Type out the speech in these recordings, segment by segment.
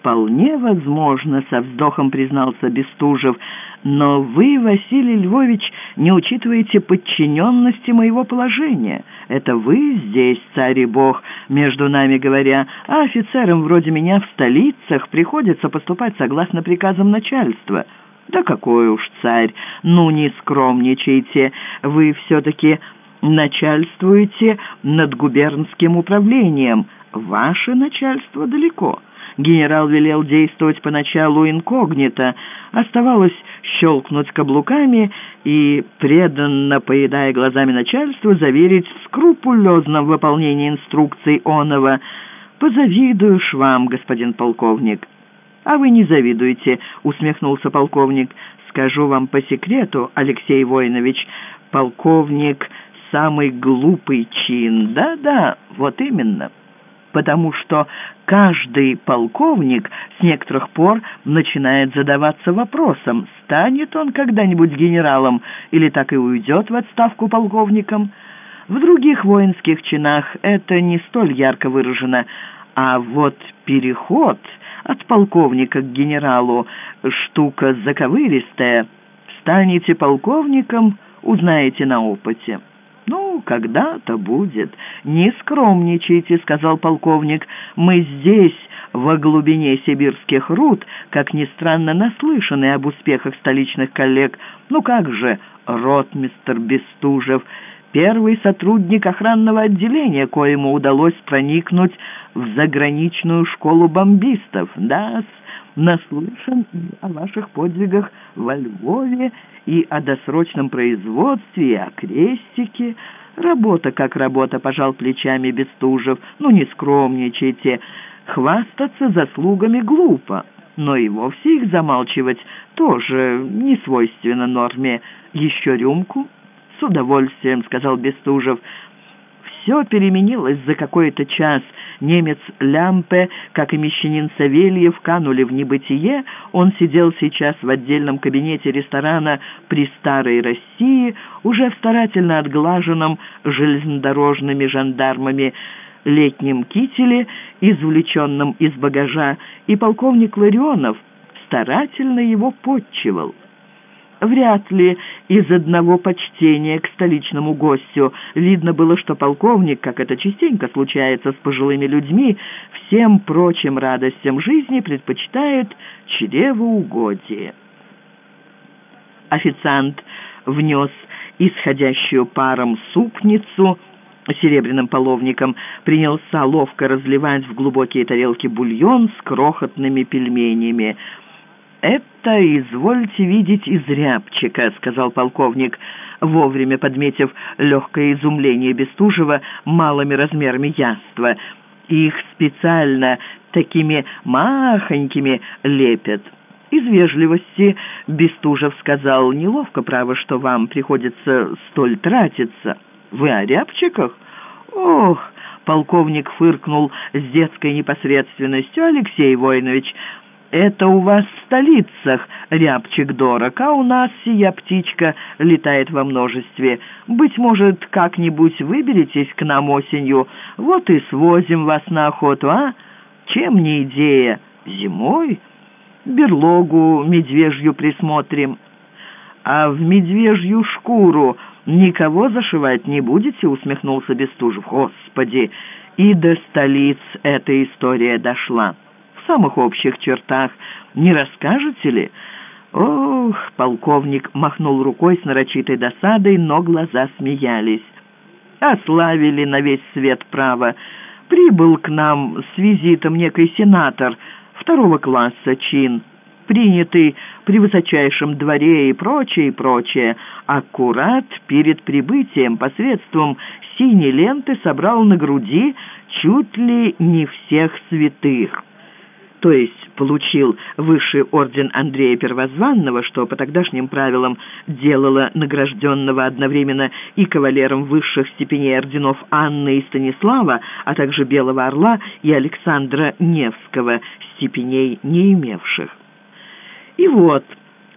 «Вполне возможно», — со вздохом признался Бестужев, «но вы, Василий Львович, не учитываете подчиненности моего положения. Это вы здесь, царь и бог, между нами говоря, а офицерам вроде меня в столицах приходится поступать согласно приказам начальства». «Да какой уж царь! Ну, не скромничайте, вы все-таки начальствуете над губернским управлением. Ваше начальство далеко». Генерал велел действовать поначалу инкогнито. Оставалось щелкнуть каблуками и, преданно поедая глазами начальству, заверить в скрупулезном выполнении инструкций Онова. «Позавидую ж вам, господин полковник». «А вы не завидуете», — усмехнулся полковник. «Скажу вам по секрету, Алексей Воинович, полковник — самый глупый чин. Да-да, вот именно» потому что каждый полковник с некоторых пор начинает задаваться вопросом, станет он когда-нибудь генералом или так и уйдет в отставку полковником. В других воинских чинах это не столь ярко выражено, а вот переход от полковника к генералу — штука заковыристая. Станете полковником — узнаете на опыте. «Ну, когда-то будет. Не скромничайте», — сказал полковник. «Мы здесь, во глубине сибирских руд, как ни странно, наслышаны об успехах столичных коллег. Ну как же, ротмистер Бестужев, первый сотрудник охранного отделения, коему удалось проникнуть в заграничную школу бомбистов. Да, наслышан о ваших подвигах во Львове и о досрочном производстве, и о крестике. Работа как работа, пожал плечами Бестужев. Ну, не скромничайте. Хвастаться заслугами глупо, но и вовсе их замалчивать тоже не свойственно норме. Еще рюмку? С удовольствием, сказал Бестужев. Все переменилось за какой-то час. Немец Лямпе, как и мещанин Савельев, канули в небытие. Он сидел сейчас в отдельном кабинете ресторана «При Старой России», уже в старательно отглаженном железнодорожными жандармами летнем кителе, извлеченном из багажа, и полковник Ларионов старательно его подчивал. Вряд ли из одного почтения к столичному гостю. Видно было, что полковник, как это частенько случается с пожилыми людьми, всем прочим радостям жизни предпочитает чревоугодие. Официант внес исходящую паром супницу серебряным половником, принялся ловко разливать в глубокие тарелки бульон с крохотными пельменями – «Это, извольте видеть, из рябчика», — сказал полковник, вовремя подметив легкое изумление Бестужева малыми размерами яства. «Их специально такими махонькими лепят». Из вежливости Бестужев сказал, «Неловко, право, что вам приходится столь тратиться. Вы о рябчиках?» «Ох!» — полковник фыркнул с детской непосредственностью. «Алексей Воинович, это у вас в столицах рябчик дорог, а у нас сия птичка летает во множестве. Быть может, как-нибудь выберетесь к нам осенью, вот и свозим вас на охоту, а? Чем не идея? Зимой? Берлогу медвежью присмотрим. А в медвежью шкуру никого зашивать не будете?» — усмехнулся Бестужев. «Господи! И до столиц эта история дошла» самых общих чертах. Не расскажете ли?» «Ох!» — полковник махнул рукой с нарочитой досадой, но глаза смеялись. «Ославили на весь свет право. Прибыл к нам с визитом некий сенатор второго класса чин, принятый при высочайшем дворе и прочее, и прочее. Аккурат перед прибытием посредством синей ленты собрал на груди чуть ли не всех святых» то есть получил высший орден Андрея Первозванного, что по тогдашним правилам делало награжденного одновременно и кавалером высших степеней орденов Анны и Станислава, а также Белого Орла и Александра Невского, степеней не имевших. И вот,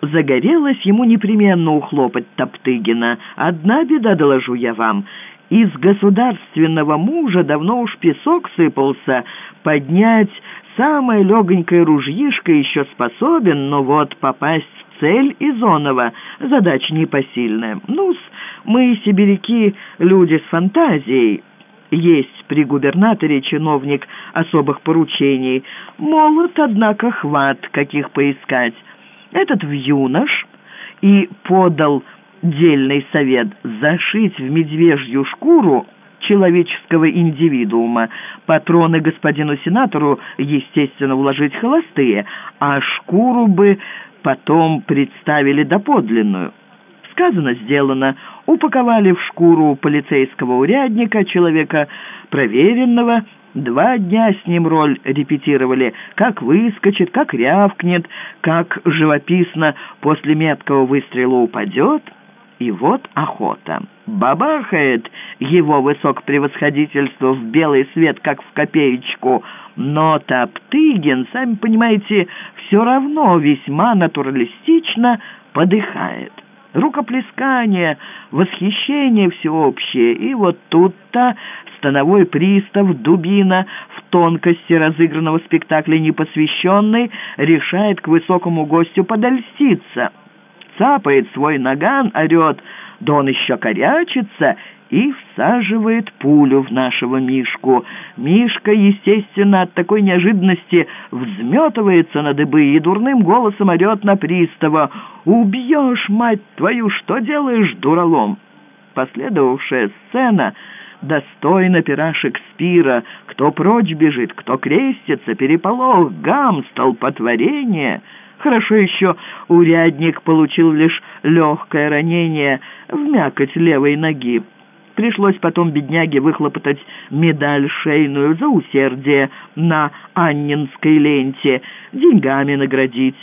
загорелось ему непременно ухлопать Топтыгина. Одна беда, доложу я вам, из государственного мужа давно уж песок сыпался, поднять самое легонькое ружьишко еще способен, но вот попасть в цель Изонова задача непосильная. ну мы, сибиряки, люди с фантазией». Есть при губернаторе чиновник особых поручений. Молод, однако, хват, каких поискать. Этот в юнош и подал дельный совет зашить в медвежью шкуру человеческого индивидуума. Патроны господину сенатору, естественно, уложить холостые, а шкуру бы потом представили доподлинную. Сказано, сделано. Упаковали в шкуру полицейского урядника, человека проверенного, Два дня с ним роль репетировали, как выскочит, как рявкнет, как живописно после меткого выстрела упадет. И вот охота. Бабахает его высокопревосходительство в белый свет, как в копеечку. Но Топтыгин, сами понимаете, все равно весьма натуралистично подыхает рукоплескание, восхищение всеобщее. И вот тут-то становой пристав Дубина в тонкости разыгранного спектакля непосвященный решает к высокому гостю подольститься. Цапает свой наган, орет, да он еще корячится и всаживает пулю в нашего Мишку. Мишка, естественно, от такой неожиданности взметывается на дыбы и дурным голосом орет на пристава «Убьешь, мать твою, что делаешь, дуралом?» Последовавшая сцена достойна пера Шекспира. Кто прочь бежит, кто крестится, переполох, гам, столпотворение. Хорошо еще урядник получил лишь легкое ранение в мякоть левой ноги. Пришлось потом бедняге выхлопотать медаль шейную за усердие на Аннинской ленте, деньгами наградить.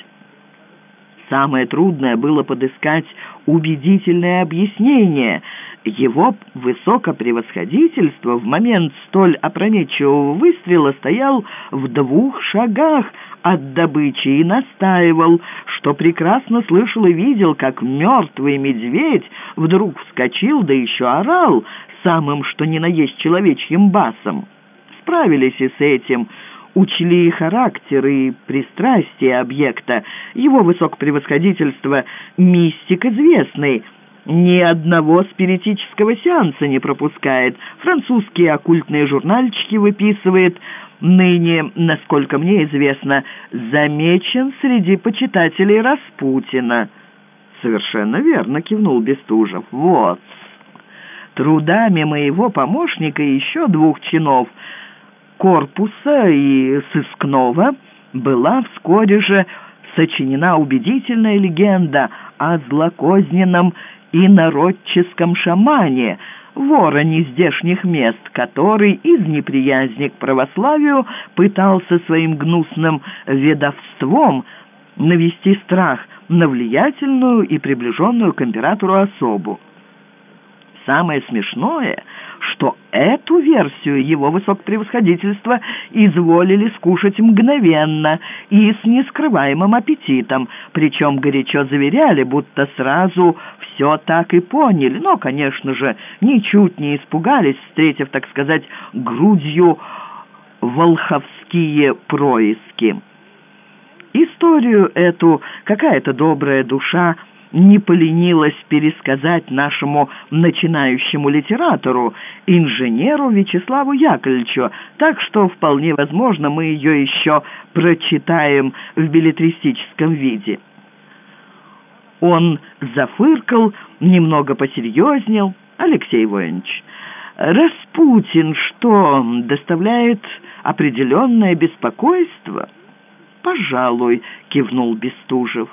Самое трудное было подыскать убедительное объяснение. Его высокопревосходительство в момент столь опрометчивого выстрела стоял в двух шагах от добычи и настаивал, что прекрасно слышал и видел, как мертвый медведь вдруг вскочил, да еще орал самым что ни на есть человечьим басом. Справились и с этим, учли характер и пристрастие объекта. Его высокопревосходительство — мистик известный — ни одного спиритического сеанса не пропускает, французские оккультные журнальчики выписывает, ныне, насколько мне известно, замечен среди почитателей Распутина». «Совершенно верно», — кивнул Бестужев. «Вот». Трудами моего помощника и еще двух чинов корпуса и сыскного была вскоре же сочинена убедительная легенда о злокозненном и народческом шамане, вороне здешних мест, который из неприязни к православию пытался своим гнусным ведовством навести страх на влиятельную и приближенную к императору особу. Самое смешное, что эту версию его высокопревосходительства изволили скушать мгновенно и с нескрываемым аппетитом, причем горячо заверяли, будто сразу все так и поняли, но, конечно же, ничуть не испугались, встретив, так сказать, грудью волховские происки. Историю эту какая-то добрая душа не поленилась пересказать нашему начинающему литератору, инженеру Вячеславу Яковлевичу, так что вполне возможно мы ее еще прочитаем в билетристическом виде. Он зафыркал, немного посерьезнел. «Алексей Воинович, Распутин что, доставляет определенное беспокойство?» «Пожалуй», — кивнул Бестужев.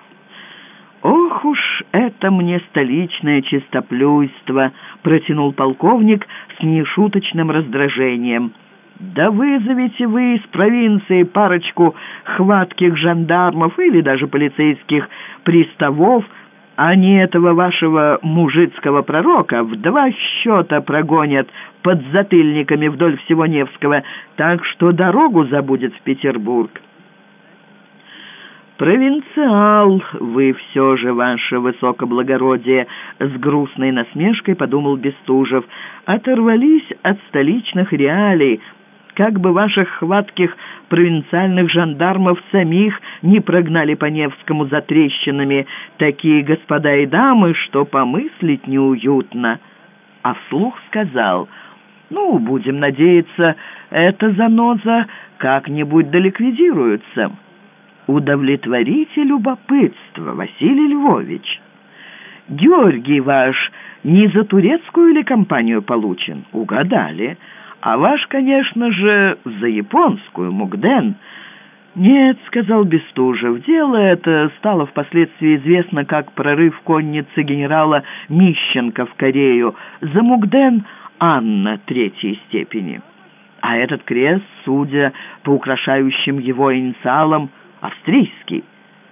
«Ох уж это мне столичное чистоплюйство!» — протянул полковник с нешуточным раздражением. «Да вызовите вы из провинции парочку хватких жандармов или даже полицейских приставов, они этого вашего мужицкого пророка в два счета прогонят под затыльниками вдоль всего Невского, так что дорогу забудет в Петербург». «Провинциал вы все же, ваше высокоблагородие!» — с грустной насмешкой подумал Бестужев. «Оторвались от столичных реалий. Как бы ваших хватких провинциальных жандармов самих не прогнали по Невскому за трещинами. Такие господа и дамы, что помыслить неуютно. А вслух сказал, «Ну, будем надеяться, эта заноза как-нибудь доликвидируется». «Удовлетворите любопытство, Василий Львович». «Георгий ваш не за турецкую ли компанию получен?» «Угадали. А ваш, конечно же, за японскую, Мугден». «Нет», — сказал Бестужев, — «дело это стало впоследствии известно как прорыв конницы генерала Мищенко в Корею. За Мугден Анна третьей степени. А этот крест, судя по украшающим его инициалам, австрийский».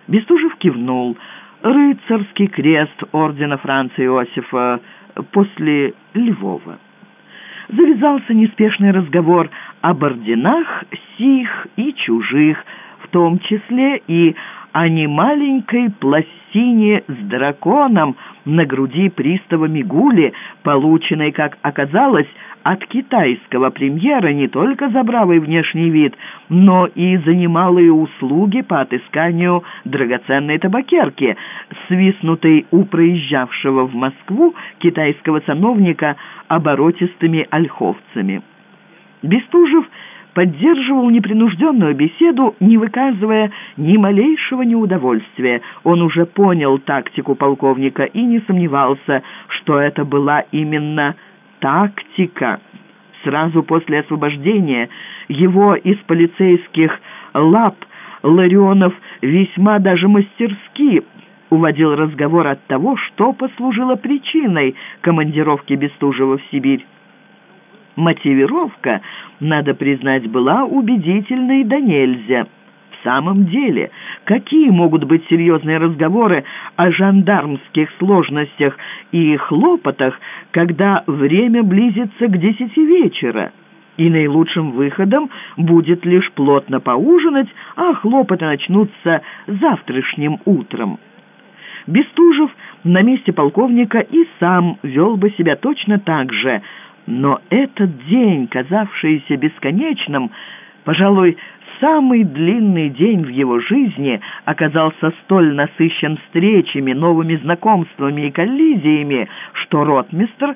Бестужев кивнул — рыцарский крест ордена Франца Иосифа после Львова. Завязался неспешный разговор об орденах сих и чужих, в том числе и о немаленькой пластине с драконом на груди пристава Мигули, полученной, как оказалось, от китайского премьера не только за бравый внешний вид, но и за немалые услуги по отысканию драгоценной табакерки, свистнутой у проезжавшего в Москву китайского сановника оборотистыми ольховцами. Бестужев поддерживал непринужденную беседу, не выказывая ни малейшего неудовольствия. Он уже понял тактику полковника и не сомневался, что это была именно тактика. Сразу после освобождения его из полицейских лап Ларионов весьма даже мастерски уводил разговор от того, что послужило причиной командировки Бестужева в Сибирь. Мотивировка, надо признать, была убедительной да нельзя самом деле, какие могут быть серьезные разговоры о жандармских сложностях и хлопотах, когда время близится к десяти вечера? И наилучшим выходом будет лишь плотно поужинать, а хлопоты начнутся завтрашним утром. Бестужев на месте полковника и сам вел бы себя точно так же, но этот день, казавшийся бесконечным, пожалуй, самый длинный день в его жизни оказался столь насыщен встречами, новыми знакомствами и коллизиями, что ротмистр,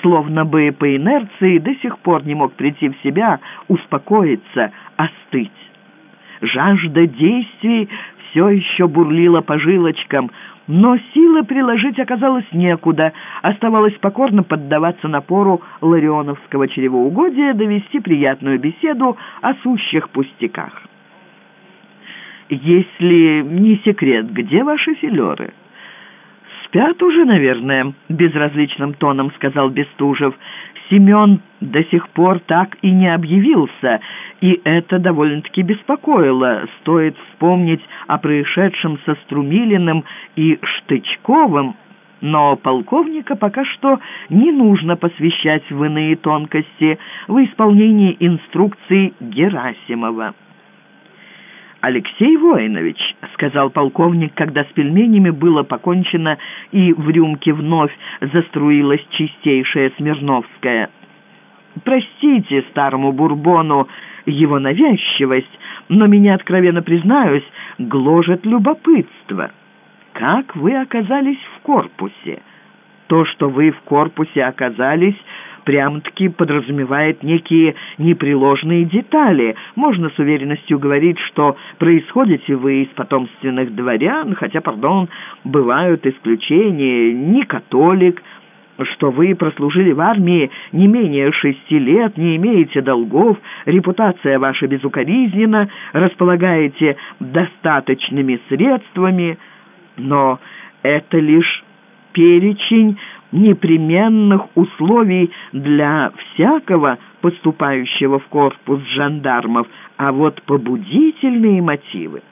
словно бы по инерции, до сих пор не мог прийти в себя, успокоиться, остыть. Жажда действий все еще бурлила по жилочкам, но силы приложить оказалось некуда. Оставалось покорно поддаваться напору ларионовского чревоугодия, довести приятную беседу о сущих пустяках. «Если не секрет, где ваши филеры?» «Спят уже, наверное», — безразличным тоном сказал Бестужев. Семен до сих пор так и не объявился, и это довольно-таки беспокоило. Стоит вспомнить о происшедшем со Струмилиным и Штычковым, но полковника пока что не нужно посвящать в иные тонкости в исполнении инструкций Герасимова. «Алексей Воинович», — сказал полковник, когда с пельменями было покончено и в рюмке вновь заструилась чистейшая Смирновская. «Простите старому бурбону его навязчивость, но меня, откровенно признаюсь, гложет любопытство. Как вы оказались в корпусе? То, что вы в корпусе оказались, прям-таки подразумевает некие непреложные детали. Можно с уверенностью говорить, что происходите вы из потомственных дворян, хотя, пардон, бывают исключения, не католик, что вы прослужили в армии не менее шести лет, не имеете долгов, репутация ваша безукоризненна, располагаете достаточными средствами, но это лишь перечень непременных условий для всякого поступающего в корпус жандармов, а вот побудительные мотивы.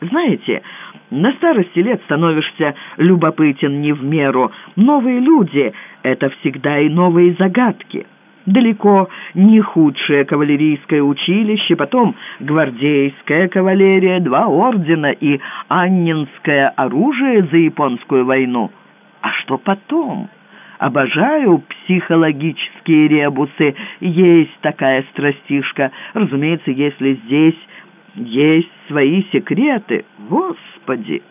Знаете, на старости лет становишься любопытен не в меру. Новые люди — это всегда и новые загадки. Далеко не худшее кавалерийское училище, потом гвардейская кавалерия, два ордена и аннинское оружие за японскую войну — а что потом? Обожаю психологические ребусы. Есть такая страстишка. Разумеется, если здесь есть свои секреты. Господи!»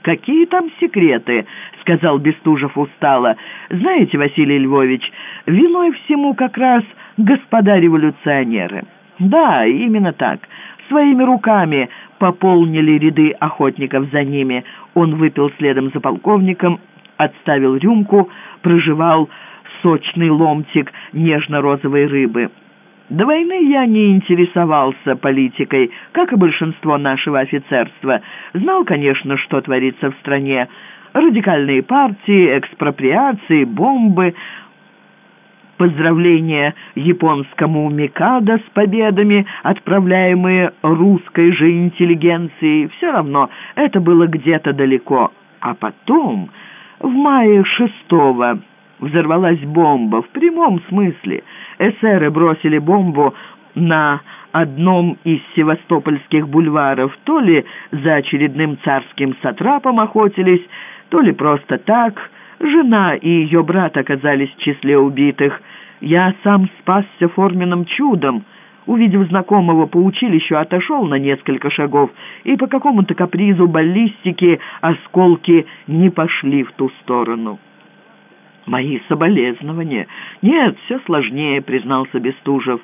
«Какие там секреты?» — сказал Бестужев устало. «Знаете, Василий Львович, виной всему как раз господа революционеры». «Да, именно так. Своими руками пополнили ряды охотников за ними. Он выпил следом за полковником, отставил рюмку, проживал сочный ломтик нежно-розовой рыбы. До войны я не интересовался политикой, как и большинство нашего офицерства. Знал, конечно, что творится в стране. Радикальные партии, экспроприации, бомбы, поздравления японскому Микадо с победами, отправляемые русской же интеллигенцией. Все равно это было где-то далеко. А потом, в мае шестого, взорвалась бомба в прямом смысле. Эсеры бросили бомбу на одном из севастопольских бульваров, то ли за очередным царским сатрапом охотились, то ли просто так. Жена и ее брат оказались в числе убитых. Я сам спасся форменным чудом. Увидев знакомого по училищу, отошел на несколько шагов, и по какому-то капризу баллистики осколки не пошли в ту сторону. «Мои соболезнования». «Нет, все сложнее», — признался Бестужев.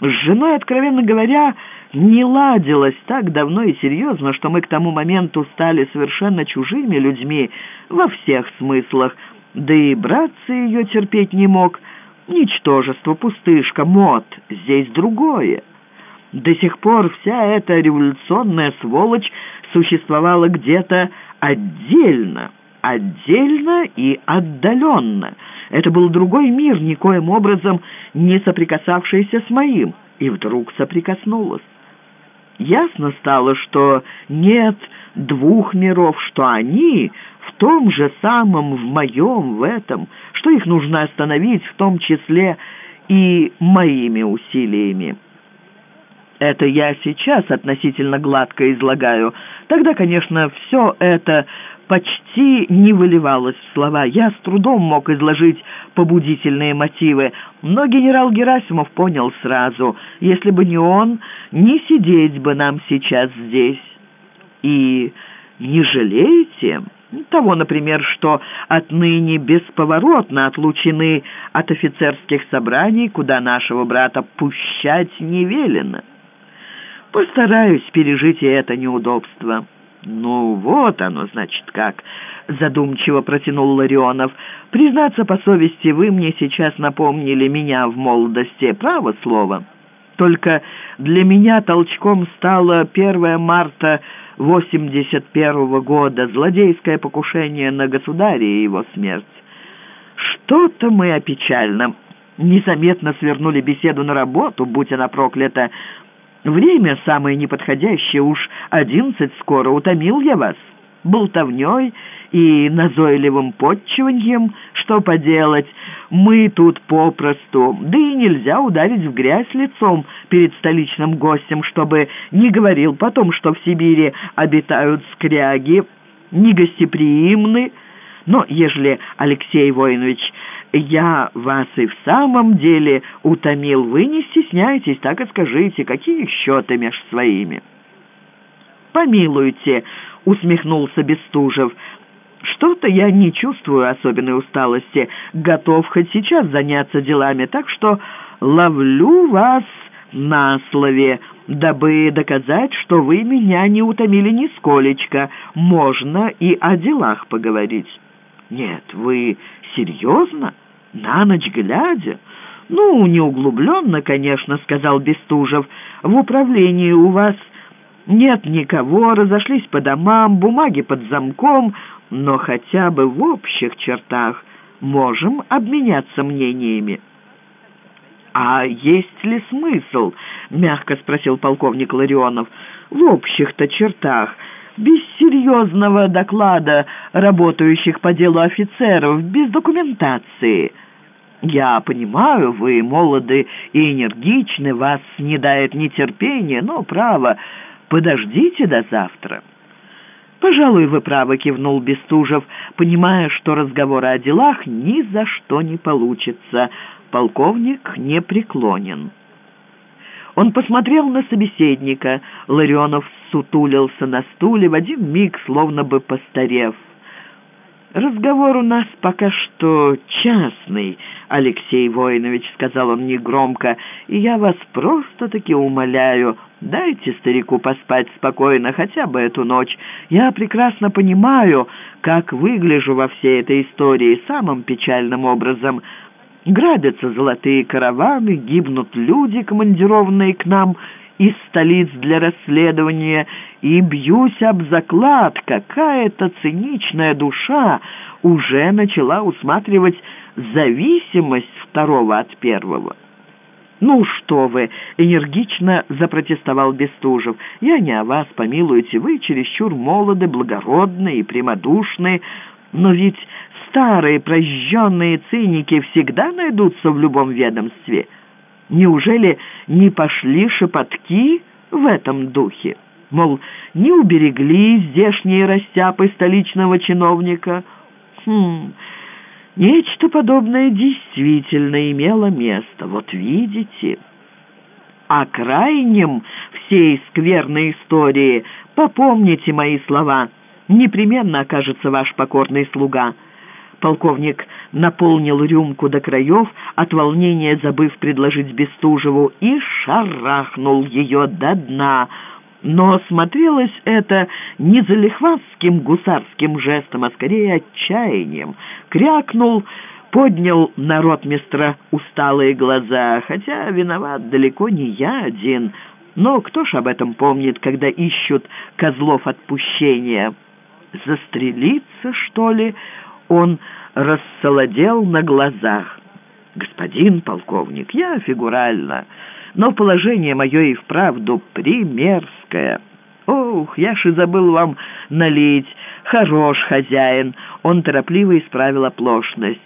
«С женой, откровенно говоря, не ладилось так давно и серьезно, что мы к тому моменту стали совершенно чужими людьми во всех смыслах, да и братцы ее терпеть не мог. Ничтожество, пустышка, мод, здесь другое». До сих пор вся эта революционная сволочь существовала где-то отдельно отдельно и отдаленно. Это был другой мир, никоим образом не соприкасавшийся с моим, и вдруг соприкоснулась. Ясно стало, что нет двух миров, что они в том же самом, в моем, в этом, что их нужно остановить, в том числе и моими усилиями. Это я сейчас относительно гладко излагаю. Тогда, конечно, все это почти не выливалось в слова. Я с трудом мог изложить побудительные мотивы, но генерал Герасимов понял сразу. Если бы не он, не сидеть бы нам сейчас здесь. И не жалеете того, например, что отныне бесповоротно отлучены от офицерских собраний, куда нашего брата пущать не велено? Постараюсь пережить и это неудобство». «Ну, вот оно, значит, как!» — задумчиво протянул Ларионов. «Признаться по совести, вы мне сейчас напомнили меня в молодости, право слово. Только для меня толчком стало 1 марта 81 -го года, злодейское покушение на государя и его смерть. Что-то мы опечально. Незаметно свернули беседу на работу, будь она проклята, Время самое неподходящее, уж одиннадцать скоро, утомил я вас. Болтовней и назойливым подчиваньем, что поделать, мы тут попросту, да и нельзя ударить в грязь лицом перед столичным гостем, чтобы не говорил потом, что в Сибири обитают скряги, негостеприимны. Но ежели, Алексей Воинович, я вас и в самом деле утомил. Вы не стесняйтесь, так и скажите, какие счеты меж своими». «Помилуйте», — усмехнулся Бестужев, — «что-то я не чувствую особенной усталости, готов хоть сейчас заняться делами, так что ловлю вас на слове, дабы доказать, что вы меня не утомили нисколечко. Можно и о делах поговорить». «Нет, вы серьезно?» «На ночь глядя?» «Ну, не углубленно, конечно», — сказал Бестужев. «В управлении у вас нет никого, разошлись по домам, бумаги под замком, но хотя бы в общих чертах можем обменяться мнениями». «А есть ли смысл?» — мягко спросил полковник Ларионов. «В общих-то чертах, без серьезного доклада работающих по делу офицеров, без документации». «Я понимаю, вы молоды и энергичны, вас не дает нетерпение, но, право, подождите до завтра». «Пожалуй, вы правы», — кивнул Бестужев, понимая, что разговора о делах ни за что не получится. Полковник не преклонен. Он посмотрел на собеседника. Ларионов сутулился на стуле, в один миг словно бы постарев. «Разговор у нас пока что частный, Алексей Воинович», — сказал он негромко, «и я вас просто-таки умоляю, дайте старику поспать спокойно хотя бы эту ночь. Я прекрасно понимаю, как выгляжу во всей этой истории самым печальным образом». Грабятся золотые караваны, гибнут люди, командированные к нам из столиц для расследования, и бьюсь об заклад, какая-то циничная душа уже начала усматривать зависимость второго от первого. «Ну что вы!» — энергично запротестовал Бестужев. «Я не о вас, помилуйте, вы чересчур молоды, благородны и прямодушны, но ведь старые прожженные циники всегда найдутся в любом ведомстве. Неужели не пошли шепотки в этом духе? Мол, не уберегли здешние растяпы столичного чиновника? Хм, нечто подобное действительно имело место. Вот видите... О крайнем всей скверной истории попомните мои слова. Непременно окажется ваш покорный слуга. Полковник наполнил рюмку до краев, от волнения забыв предложить Бестужеву, и шарахнул ее до дна. Но смотрелось это не залихватским гусарским жестом, а скорее отчаянием. Крякнул, поднял на ротмистра усталые глаза, хотя виноват далеко не я один. Но кто ж об этом помнит, когда ищут козлов отпущения? Застрелиться, что ли?» Он рассолодел на глазах. «Господин полковник, я фигурально, но положение мое и вправду примерское. Ох, я ж и забыл вам налить. Хорош хозяин!» Он торопливо исправил оплошность.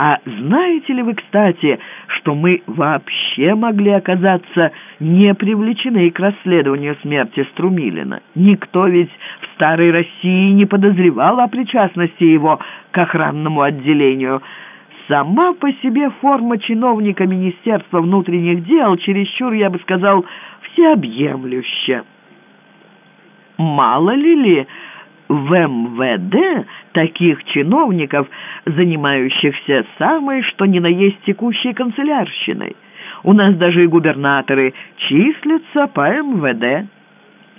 А знаете ли вы, кстати, что мы вообще могли оказаться не привлечены к расследованию смерти Струмилина? Никто ведь в старой России не подозревал о причастности его к охранному отделению. Сама по себе форма чиновника Министерства внутренних дел чересчур, я бы сказал, всеобъемлюща. Мало ли ли в МВД таких чиновников, занимающихся самой, что ни на есть текущей канцелярщиной. У нас даже и губернаторы числятся по МВД.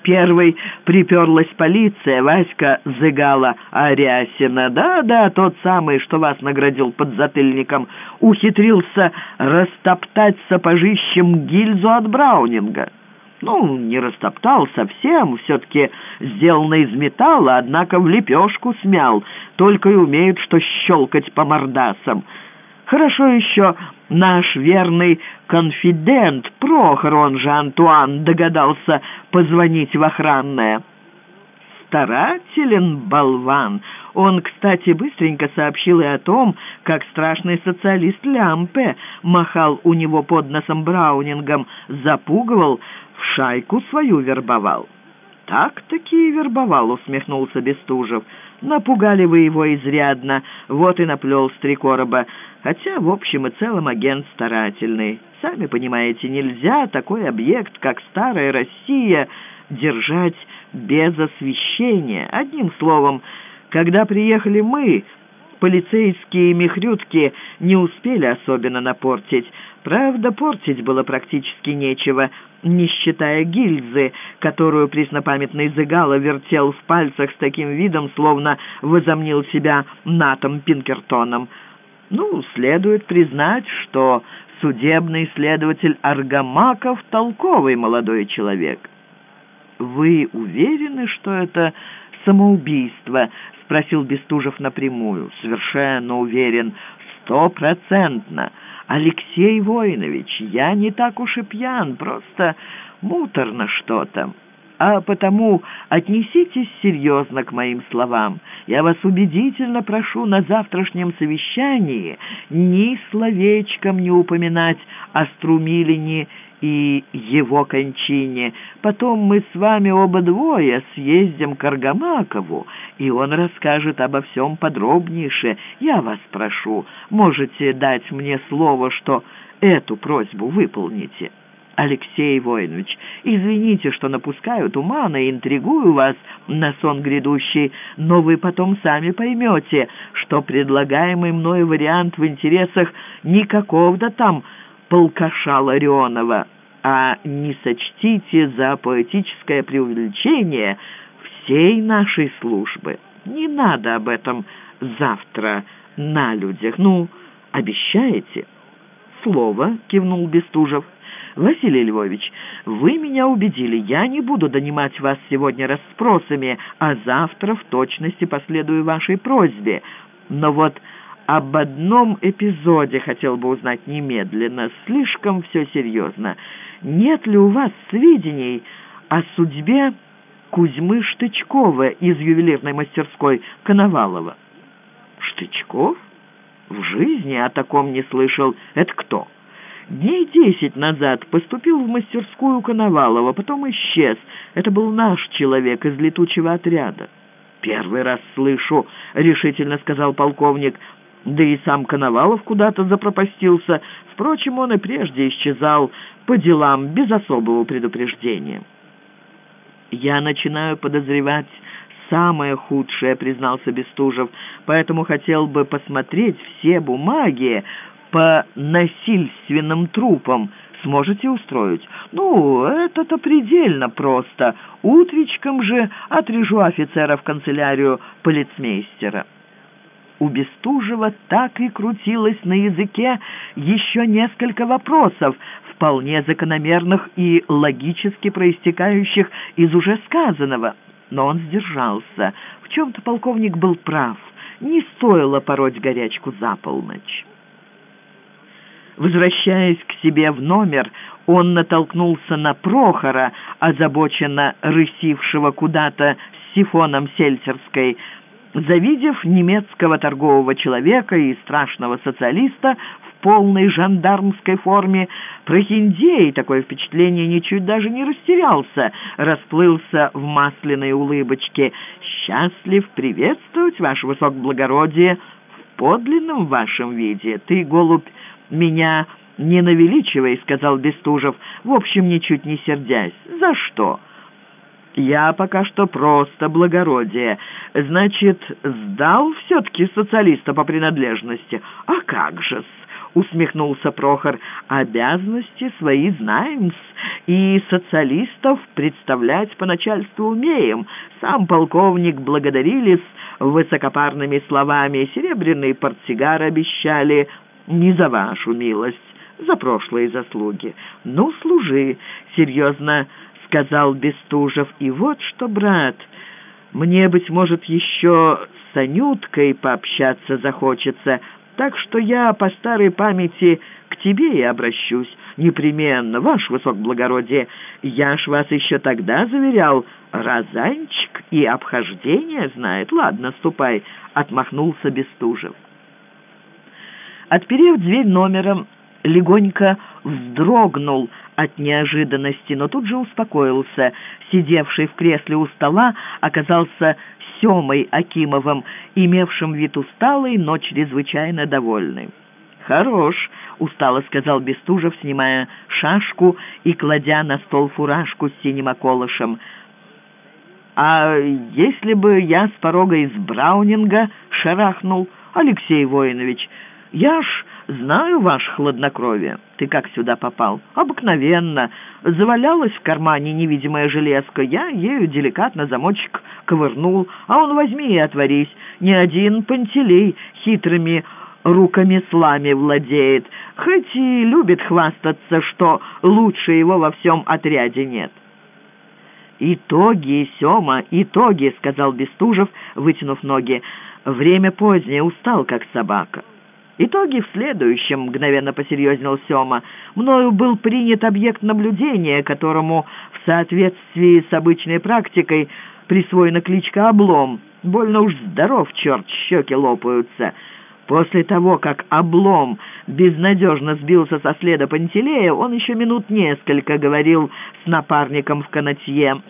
Первой приперлась полиция, Васька Зыгала Арясина. Да-да, тот самый, что вас наградил подзатыльником, ухитрился растоптать сапожищем гильзу от Браунинга. Ну, не растоптал совсем, все-таки сделано из металла, однако в лепешку смял, только и умеют что щелкать по мордасам. Хорошо еще наш верный конфидент Прохор, он же Антуан, догадался позвонить в охранное. Старателен болван. Он, кстати, быстренько сообщил и о том, как страшный социалист Лямпе махал у него под носом Браунингом, запугивал, в шайку свою вербовал». «Так-таки и вербовал», — усмехнулся Бестужев. «Напугали вы его изрядно, вот и наплел с три короба. Хотя, в общем и целом, агент старательный. Сами понимаете, нельзя такой объект, как Старая Россия, держать без освещения. Одним словом, когда приехали мы, полицейские мехрютки не успели особенно напортить». Правда, портить было практически нечего, не считая гильзы, которую преснопамятный Зыгало вертел в пальцах с таким видом, словно возомнил себя Натом Пинкертоном. Ну, следует признать, что судебный следователь Аргамаков — толковый молодой человек. «Вы уверены, что это самоубийство?» — спросил Бестужев напрямую. «Совершенно уверен, стопроцентно». «Алексей Воинович, я не так уж и пьян, просто муторно что-то». а потому отнеситесь серьезно к моим словам. Я вас убедительно прошу на завтрашнем совещании ни словечком не упоминать о Струмилине и его кончине. Потом мы с вами оба двое съездим к Аргамакову, и он расскажет обо всем подробнейше. Я вас прошу, можете дать мне слово, что эту просьбу выполните». Алексей Воинович, извините, что напускаю тумана и интригую вас на сон грядущий, но вы потом сами поймете, что предлагаемый мною вариант в интересах не какого-то там полкаша Ларионова, а не сочтите за поэтическое преувеличение всей нашей службы. Не надо об этом завтра на людях. Ну, обещаете?» «Слово», — кивнул Бестужев. «Василий Львович, вы меня убедили. Я не буду донимать вас сегодня расспросами, а завтра в точности последую вашей просьбе. Но вот об одном эпизоде хотел бы узнать немедленно. Слишком все серьезно. Нет ли у вас сведений о судьбе Кузьмы Штычкова из ювелирной мастерской Коновалова?» «Штычков? В жизни о таком не слышал. Это кто?» Дней десять назад поступил в мастерскую Коновалова, потом исчез. Это был наш человек из летучего отряда. «Первый раз слышу», — решительно сказал полковник. Да и сам Коновалов куда-то запропастился. Впрочем, он и прежде исчезал по делам без особого предупреждения. «Я начинаю подозревать самое худшее», — признался Бестужев, «поэтому хотел бы посмотреть все бумаги, по насильственным трупам сможете устроить? Ну, это-то предельно просто. Утречком же отрежу офицера в канцелярию полицмейстера». У Бестужева так и крутилось на языке еще несколько вопросов, вполне закономерных и логически проистекающих из уже сказанного. Но он сдержался. В чем-то полковник был прав. Не стоило пороть горячку за полночь. Возвращаясь к себе в номер, он натолкнулся на Прохора, озабоченно рысившего куда-то с сифоном сельтерской. Завидев немецкого торгового человека и страшного социалиста в полной жандармской форме, Прохиндей, такое впечатление, ничуть даже не растерялся, расплылся в масляной улыбочке. «Счастлив приветствовать, ваше высокоблагородие, в подлинном вашем виде. Ты, голубь, меня не навеличивай», — сказал Бестужев, в общем, ничуть не сердясь. «За что?» «Я пока что просто благородие. Значит, сдал все-таки социалиста по принадлежности? А как же-с!» — усмехнулся Прохор. «Обязанности свои знаем-с, и социалистов представлять по начальству умеем. Сам полковник благодарили-с высокопарными словами, серебряный портсигар обещали, не за вашу милость, за прошлые заслуги. Ну, служи, серьезно сказал Бестужев. И вот что, брат, мне, быть может, еще с Анюткой пообщаться захочется, так что я по старой памяти к тебе и обращусь. Непременно, ваш высокоблагородие, я ж вас еще тогда заверял, розанчик и обхождение знает. Ладно, ступай, отмахнулся Бестужев. Отперев дверь номера, легонько вздрогнул от неожиданности, но тут же успокоился. Сидевший в кресле у стола оказался Семой Акимовым, имевшим вид усталый, но чрезвычайно довольный. «Хорош», — устало сказал Бестужев, снимая шашку и кладя на стол фуражку с синим околышем. «А если бы я с порога из Браунинга шарахнул, Алексей Воинович?» «Я ж знаю ваше хладнокровие. Ты как сюда попал?» «Обыкновенно. Завалялась в кармане невидимая железка. Я ею деликатно замочек ковырнул. А он возьми и отворись. Ни один пантелей хитрыми руками слами владеет. Хоть и любит хвастаться, что лучше его во всем отряде нет». «Итоги, Сема, итоги», — сказал Бестужев, вытянув ноги. «Время позднее, устал, как собака». Итоги в следующем, мгновенно посерьезнел Сема. Мною был принят объект наблюдения, которому В соответствии с обычной практикой присвоена кличка «Облом». Больно уж здоров, черт, щеки лопаются. После того, как Облом безнадежно сбился со следа Пантелея, он еще минут несколько говорил с напарником в канатье.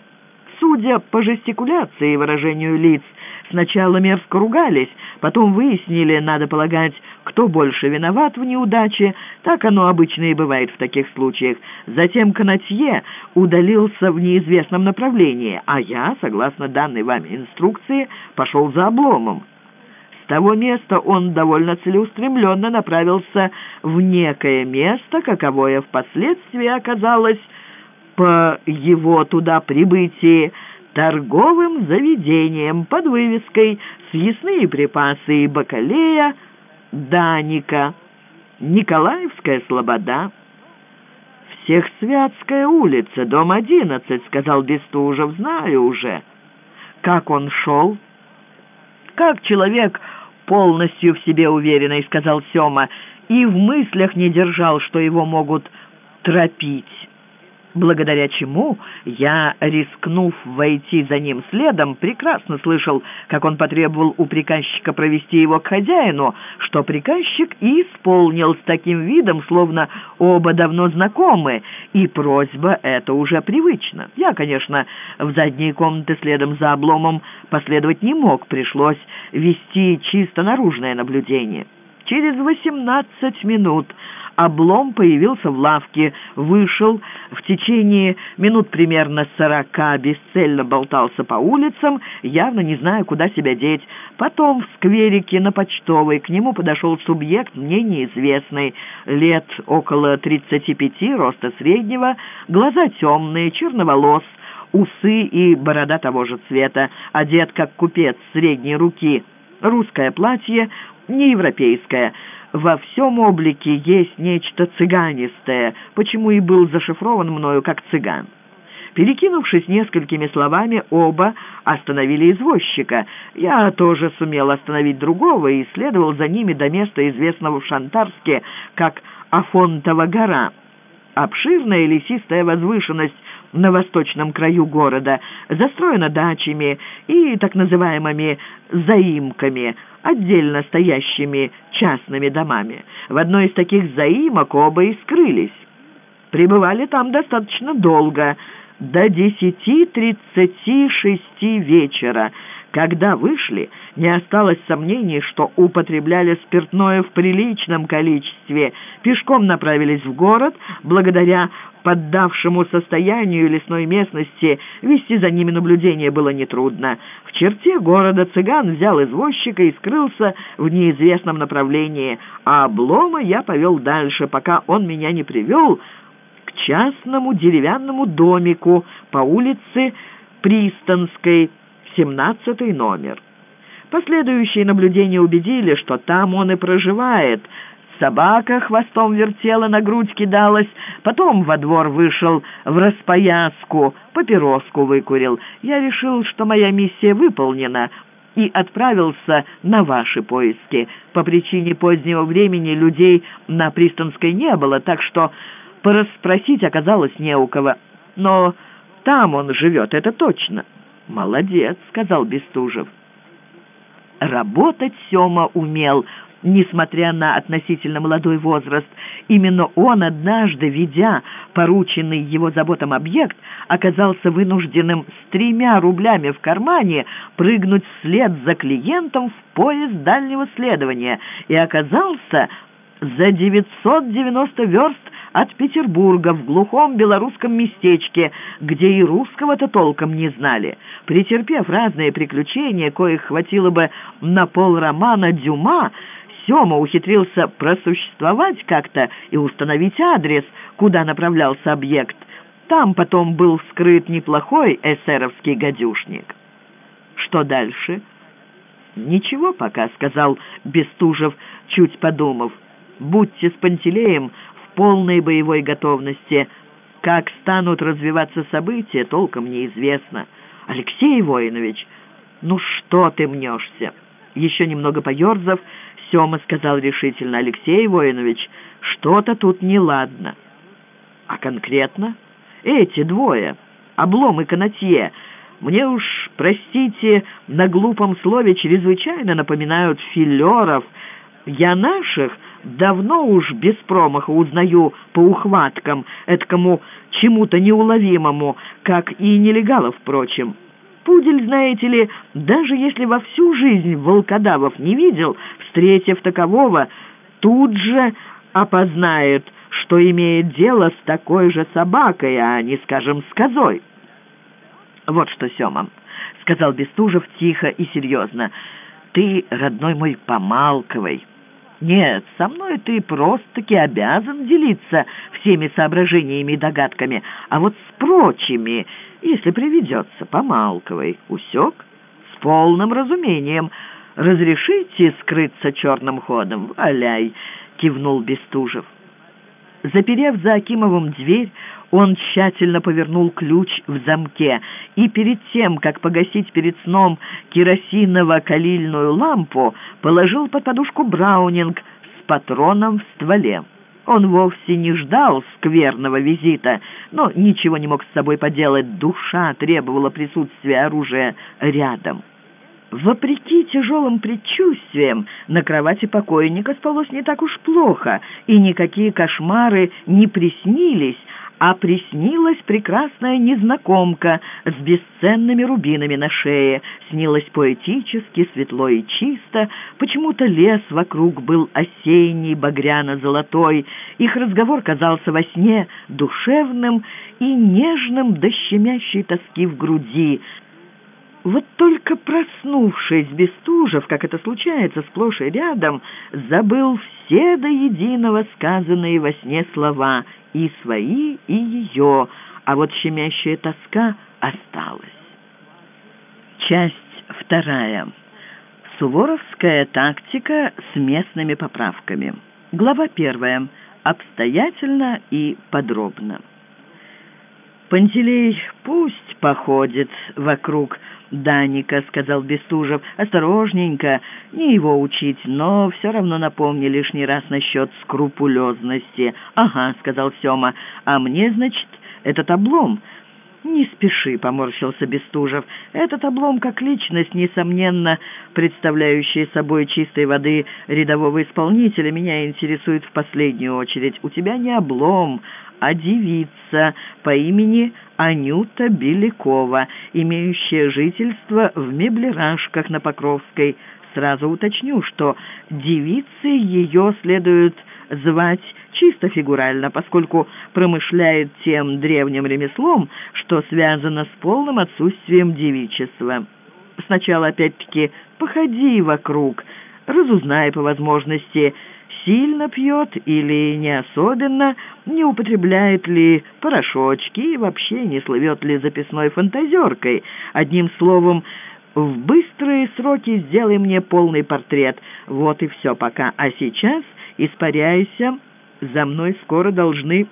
Судя по жестикуляции и выражению лиц, сначала мерзко ругались, потом выяснили, надо полагать, кто больше виноват в неудаче, так оно обычно и бывает в таких случаях. Затем Канатье удалился в неизвестном направлении, а я, согласно данной вами инструкции, пошел за обломом. С того места он довольно целеустремленно направился в некое место, каковое впоследствии оказалось по его туда прибытии торговым заведением под вывеской «Съестные припасы и бакалея Даника, Николаевская слобода». «Всехсвятская улица, дом одиннадцать», — сказал Бестужев, — «знаю уже». «Как он шел?» «Как человек полностью в себе уверенный», — сказал Сема, — «и в мыслях не держал, что его могут тропить» благодаря чему я, рискнув войти за ним следом, прекрасно слышал, как он потребовал у приказчика провести его к хозяину, что приказчик и исполнил с таким видом, словно оба давно знакомы, и просьба эта уже привычна. Я, конечно, в задние комнаты следом за обломом последовать не мог, пришлось вести чисто наружное наблюдение. Через восемнадцать минут облом появился в лавке, вышел, в течение минут примерно сорока бесцельно болтался по улицам, явно не зная, куда себя деть. Потом в скверике на Почтовой к нему подошел субъект, мне неизвестный, лет около тридцати пяти, роста среднего, глаза темные, черноволос, усы и борода того же цвета, одет как купец средней руки, русское платье, не европейское, во всем облике есть нечто цыганистое, почему и был зашифрован мною как цыган. Перекинувшись несколькими словами, оба остановили извозчика. Я тоже сумел остановить другого и следовал за ними до места, известного в Шантарске как Афонтова гора. Обширная лесистая возвышенность на восточном краю города, застроена дачами и так называемыми «заимками», отдельно стоящими частными домами. В одной из таких заимок оба и скрылись. Пребывали там достаточно долго, до десяти тридцати шести вечера, когда вышли, не осталось сомнений, что употребляли спиртное в приличном количестве, пешком направились в город, благодаря поддавшему состоянию лесной местности вести за ними наблюдение было нетрудно. В черте города цыган взял извозчика и скрылся в неизвестном направлении, а облома я повел дальше, пока он меня не привел к частному деревянному домику по улице Пристанской, семнадцатый номер. Последующие наблюдения убедили, что там он и проживает. Собака хвостом вертела, на грудь кидалась, потом во двор вышел в распояску, папироску выкурил. Я решил, что моя миссия выполнена, и отправился на ваши поиски. По причине позднего времени людей на Пристанской не было, так что порасспросить оказалось не у кого. Но там он живет, это точно». «Молодец», — сказал Бестужев. Работать Сема умел, несмотря на относительно молодой возраст. Именно он однажды, ведя порученный его заботам объект, оказался вынужденным с тремя рублями в кармане прыгнуть вслед за клиентом в поезд дальнего следования и оказался за 990 верст от Петербурга в глухом белорусском местечке, где и русского-то толком не знали. Претерпев разные приключения, коих хватило бы на полромана Дюма, Сема ухитрился просуществовать как-то и установить адрес, куда направлялся объект. Там потом был скрыт неплохой эсеровский гадюшник. Что дальше? «Ничего пока», — сказал Бестужев, чуть подумав. «Будьте с Пантелеем в полной боевой готовности. Как станут развиваться события, толком неизвестно. Алексей Воинович, ну что ты мнешься?» Еще немного поерзав, Сема сказал решительно, «Алексей Воинович, что-то тут неладно». «А конкретно?» «Эти двое». облом и канатье. Мне уж, простите, на глупом слове чрезвычайно напоминают филеров. Я наших давно уж без промаха узнаю по ухваткам, эткому чему-то неуловимому, как и нелегалов, впрочем. Пудель, знаете ли, даже если во всю жизнь волкодавов не видел, встретив такового, тут же опознает, что имеет дело с такой же собакой, а не, скажем, с козой. «Вот что, Сема», — сказал Бестужев тихо и серьезно, — «ты, родной мой, помалковай». Нет, со мной ты просто-таки обязан делиться всеми соображениями и догадками, а вот с прочими, если приведется, помалковай. Усек? С полным разумением. Разрешите скрыться черным ходом? Валяй, кивнул Бестужев. Заперев за Акимовым дверь, он тщательно повернул ключ в замке и перед тем, как погасить перед сном керосиново-калильную лампу, положил под подушку браунинг с патроном в стволе. Он вовсе не ждал скверного визита, но ничего не мог с собой поделать. Душа требовала присутствия оружия рядом. Вопреки тяжелым предчувствиям, на кровати покойника спалось не так уж плохо, и никакие кошмары не приснились, а приснилась прекрасная незнакомка с бесценными рубинами на шее. Снилось поэтически, светло и чисто. Почему-то лес вокруг был осенний, багряно-золотой. Их разговор казался во сне душевным и нежным до щемящей тоски в груди. Вот только проснувшись, Бестужев, как это случается сплошь и рядом, забыл все до единого сказанные во сне слова — и свои, и ее, а вот щемящая тоска осталась. Часть вторая. Суворовская тактика с местными поправками. Глава первая. Обстоятельно и подробно. «Пантелей пусть походит вокруг Даника», — сказал Бестужев. «Осторожненько, не его учить, но все равно напомни лишний раз насчет скрупулезности». «Ага», — сказал Сема, — «а мне, значит, этот облом». «Не спеши», — поморщился Бестужев. «Этот облом как личность, несомненно, представляющая собой чистой воды рядового исполнителя, меня интересует в последнюю очередь. У тебя не облом, а девица по имени Анюта Белякова, имеющая жительство в меблерашках на Покровской. Сразу уточню, что девицей ее следует звать чисто фигурально, поскольку промышляет тем древним ремеслом, что связано с полным отсутствием девичества. Сначала, опять-таки, походи вокруг, разузнай по возможности, сильно пьет или не особенно, не употребляет ли порошочки и вообще не слывет ли записной фантазеркой. Одним словом, в быстрые сроки сделай мне полный портрет. Вот и все пока. А сейчас испаряйся, за мной скоро должны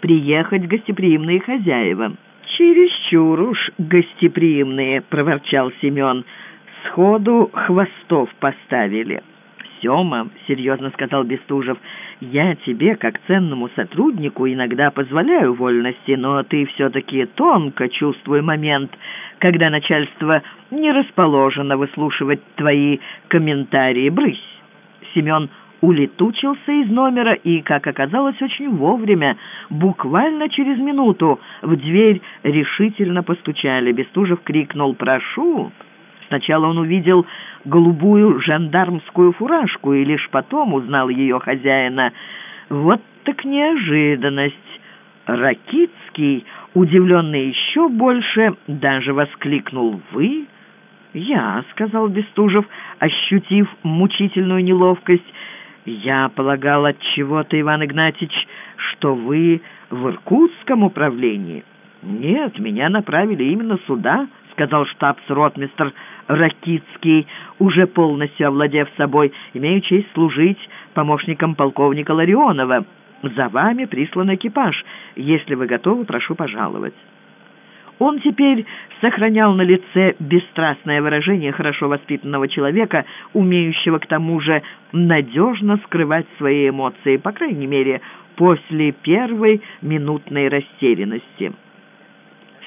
приехать гостеприимные хозяева». «Чересчур уж гостеприимные», — проворчал Семен. «Сходу хвостов поставили». «Сема», — серьезно сказал Бестужев, — «я тебе, как ценному сотруднику, иногда позволяю вольности, но ты все-таки тонко чувствуй момент, когда начальство не расположено выслушивать твои комментарии. Брысь!» Семен улетучился из номера и, как оказалось, очень вовремя, буквально через минуту, в дверь решительно постучали. Бестужев крикнул «Прошу!». Сначала он увидел голубую жандармскую фуражку и лишь потом узнал ее хозяина. Вот так неожиданность! Ракицкий, удивленный еще больше, даже воскликнул «Вы?» «Я», — сказал Бестужев, ощутив мучительную неловкость, «Я полагал от чего-то, Иван Игнатьич, что вы в Иркутском управлении». «Нет, меня направили именно сюда», — сказал штабс-ротмистр Ракицкий, уже полностью овладев собой. «Имею честь служить помощником полковника Ларионова. За вами прислан экипаж. Если вы готовы, прошу пожаловать». Он теперь сохранял на лице бесстрастное выражение хорошо воспитанного человека, умеющего к тому же надежно скрывать свои эмоции, по крайней мере, после первой минутной растерянности.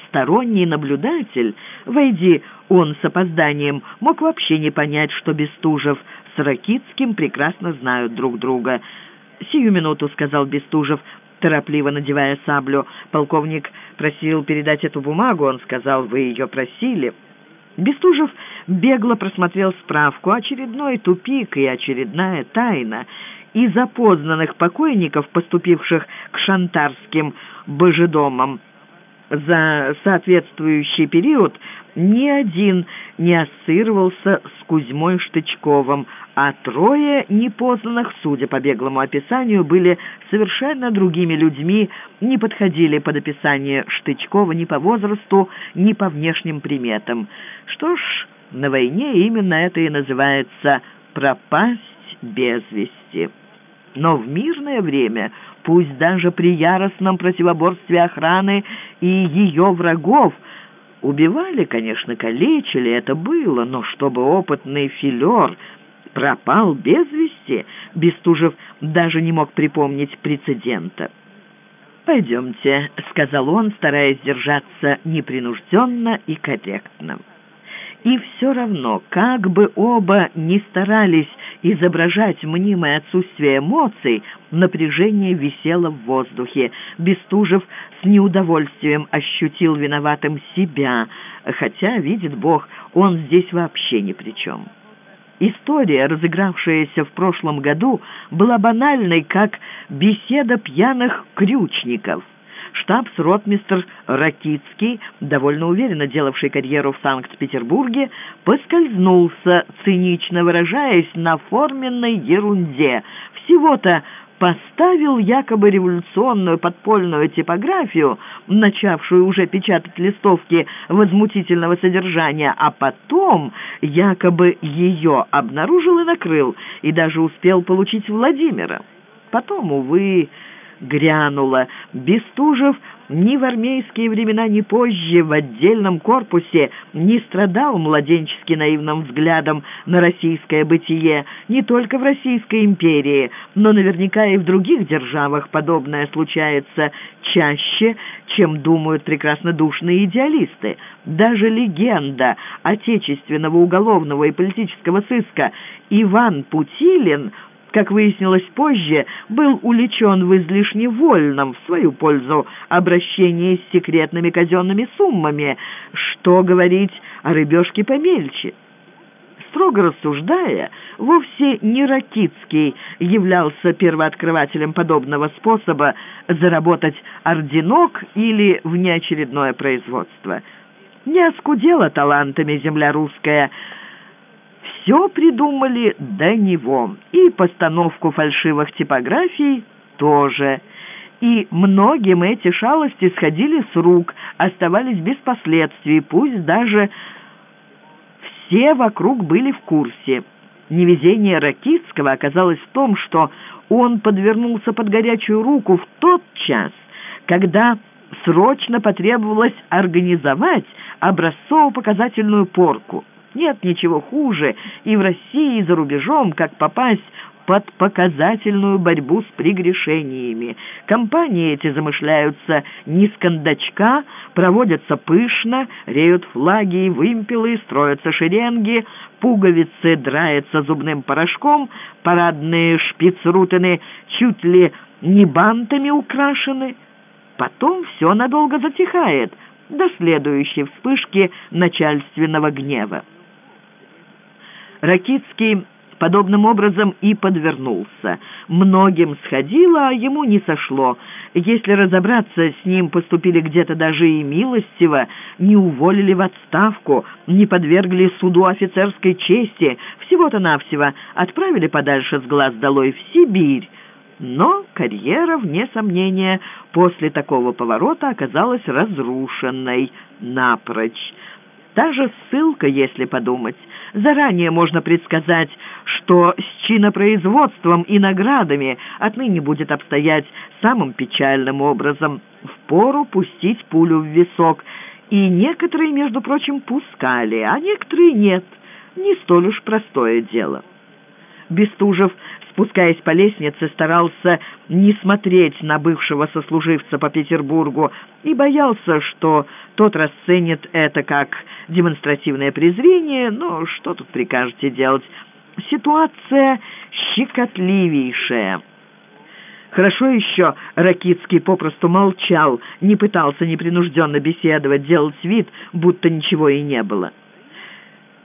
сторонний наблюдатель, войди он с опозданием, мог вообще не понять, что Бестужев с Ракитским прекрасно знают друг друга. «Сию минуту», — сказал Бестужев, торопливо надевая саблю. Полковник просил передать эту бумагу, он сказал, «Вы ее просили». Бестужев бегло просмотрел справку «Очередной тупик и очередная тайна» из опознанных покойников, поступивших к шантарским божедомам. За соответствующий период ни один не ассоциировался с Кузьмой Штычковым, а трое непознанных, судя по беглому описанию, были совершенно другими людьми, не подходили под описание Штычкова ни по возрасту, ни по внешним приметам. Что ж, на войне именно это и называется «пропасть без вести». Но в мирное время, пусть даже при яростном противоборстве охраны и ее врагов, убивали, конечно, калечили, это было, но чтобы опытный филер пропал без вести, Бестужев даже не мог припомнить прецедента. «Пойдемте», — сказал он, стараясь держаться непринужденно и корректно. И все равно, как бы оба ни старались изображать мнимое отсутствие эмоций, напряжение висело в воздухе. Бестужев с неудовольствием ощутил виноватым себя, хотя, видит Бог, он здесь вообще ни при чем. История, разыгравшаяся в прошлом году, была банальной, как беседа пьяных крючников штабс-ротмистр Ракицкий, довольно уверенно делавший карьеру в Санкт-Петербурге, поскользнулся, цинично выражаясь, на форменной ерунде. Всего-то поставил якобы революционную подпольную типографию, начавшую уже печатать листовки возмутительного содержания, а потом якобы ее обнаружил и накрыл, и даже успел получить Владимира. Потом, увы, грянуло. Бестужев ни в армейские времена, ни позже в отдельном корпусе не страдал младенчески наивным взглядом на российское бытие, не только в Российской империи, но наверняка и в других державах подобное случается чаще, чем думают прекраснодушные идеалисты. Даже легенда отечественного уголовного и политического сыска Иван Путилин – как выяснилось позже, был уличен в излишне вольном, в свою пользу, обращении с секретными казенными суммами. Что говорить о рыбешке помельче? Строго рассуждая, вовсе не Ракицкий являлся первооткрывателем подобного способа заработать орденок или внеочередное производство. Не оскудела талантами земля русская – все придумали до него, и постановку фальшивых типографий тоже. И многим эти шалости сходили с рук, оставались без последствий, пусть даже все вокруг были в курсе. Невезение Ракитского оказалось в том, что он подвернулся под горячую руку в тот час, когда срочно потребовалось организовать образцово-показательную порку. Нет ничего хуже и в России, и за рубежом, как попасть под показательную борьбу с прегрешениями. Компании эти замышляются не с кондачка, проводятся пышно, реют флаги и вымпелы, строятся шеренги, пуговицы драятся зубным порошком, парадные шпицрутины чуть ли не бантами украшены. Потом все надолго затихает до следующей вспышки начальственного гнева. Ракицкий подобным образом и подвернулся. Многим сходило, а ему не сошло. Если разобраться, с ним поступили где-то даже и милостиво, не уволили в отставку, не подвергли суду офицерской чести, всего-то навсего отправили подальше с глаз долой в Сибирь. Но карьера, вне сомнения, после такого поворота оказалась разрушенной напрочь. Та же ссылка, если подумать. Заранее можно предсказать, что с чинопроизводством и наградами отныне будет обстоять самым печальным образом. Впору пустить пулю в висок. И некоторые, между прочим, пускали, а некоторые нет. Не столь уж простое дело. Бестужев спускаясь по лестнице, старался не смотреть на бывшего сослуживца по Петербургу и боялся, что тот расценит это как демонстративное презрение, но что тут прикажете делать? Ситуация щекотливейшая. Хорошо еще Ракицкий попросту молчал, не пытался непринужденно беседовать, делать вид, будто ничего и не было.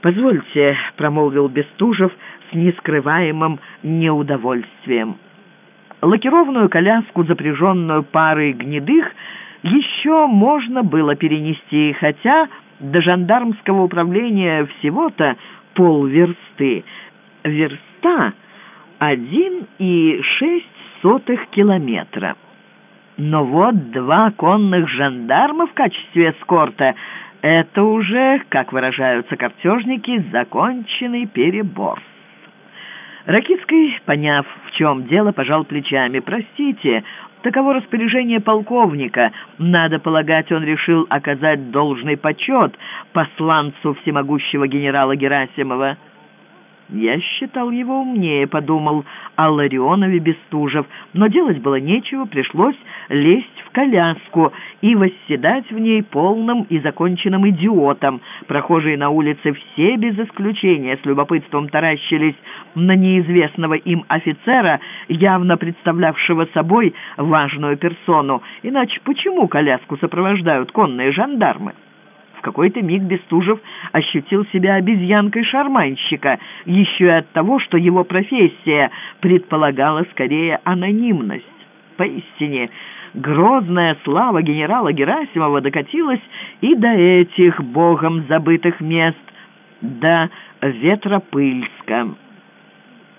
«Позвольте», — промолвил Бестужев с нескрываемым неудовольствием. Лакированную коляску, запряженную парой гнедых, еще можно было перенести, хотя до жандармского управления всего-то полверсты. Верста — один и шесть сотых километра. Но вот два конных жандарма в качестве эскорта — это уже, как выражаются картежники, законченный перебор. Ракицкий, поняв, в чем дело, пожал плечами. «Простите, таково распоряжение полковника. Надо полагать, он решил оказать должный почет посланцу всемогущего генерала Герасимова». «Я считал его умнее», — подумал о Ларионове Бестужев, но делать было нечего, пришлось лезть коляску и восседать в ней полным и законченным идиотом. Прохожие на улице все без исключения с любопытством таращились на неизвестного им офицера, явно представлявшего собой важную персону. Иначе почему коляску сопровождают конные жандармы? В какой-то миг Бестужев ощутил себя обезьянкой шарманщика, еще и от того, что его профессия предполагала скорее анонимность. Поистине, грозная слава генерала Герасимова докатилась и до этих богом забытых мест, до Ветропыльска.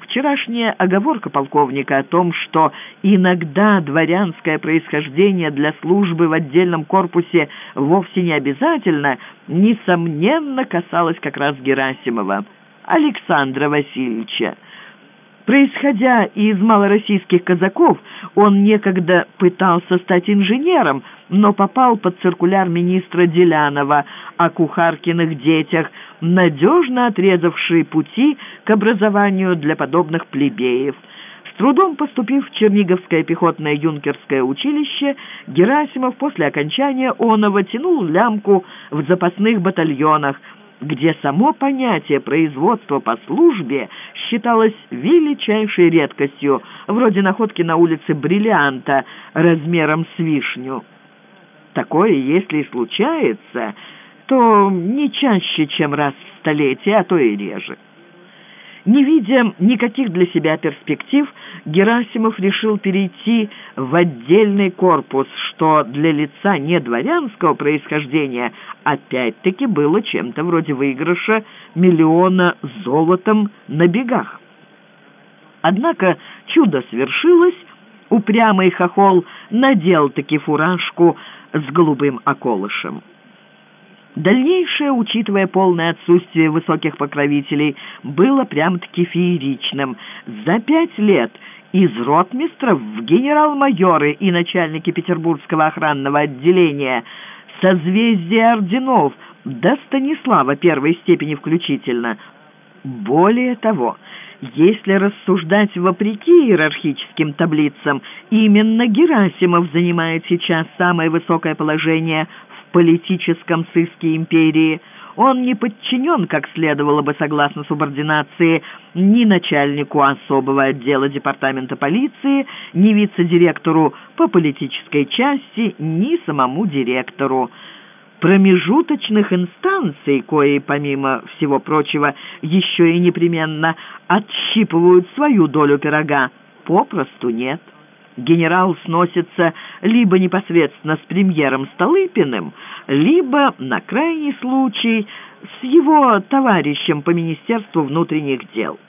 Вчерашняя оговорка полковника о том, что иногда дворянское происхождение для службы в отдельном корпусе вовсе не обязательно, несомненно касалась как раз Герасимова, Александра Васильевича. Происходя из малороссийских казаков, он некогда пытался стать инженером, но попал под циркуляр министра Делянова о кухаркиных детях, надежно отрезавший пути к образованию для подобных плебеев. С трудом поступив в Черниговское пехотное юнкерское училище, Герасимов после окончания оного тянул лямку в запасных батальонах, где само понятие производства по службе считалось величайшей редкостью, вроде находки на улице бриллианта размером с вишню. Такое, если и случается, то не чаще, чем раз в столетие, а то и реже. Не видя никаких для себя перспектив, Герасимов решил перейти в отдельный корпус, что для лица не дворянского происхождения опять-таки было чем-то вроде выигрыша миллиона золотом на бегах. Однако чудо свершилось, упрямый хохол надел-таки фуражку с голубым околышем. Дальнейшее, учитывая полное отсутствие высоких покровителей, было прям-таки фееричным. За пять лет из ротмистров в генерал-майоры и начальники Петербургского охранного отделения, созвездия орденов до Станислава первой степени включительно. Более того, если рассуждать вопреки иерархическим таблицам, именно Герасимов занимает сейчас самое высокое положение политическом сыске империи. Он не подчинен, как следовало бы согласно субординации, ни начальнику особого отдела департамента полиции, ни вице-директору по политической части, ни самому директору. Промежуточных инстанций, кои, помимо всего прочего, еще и непременно отщипывают свою долю пирога, попросту нет генерал сносится либо непосредственно с премьером Столыпиным, либо, на крайний случай, с его товарищем по Министерству внутренних дел.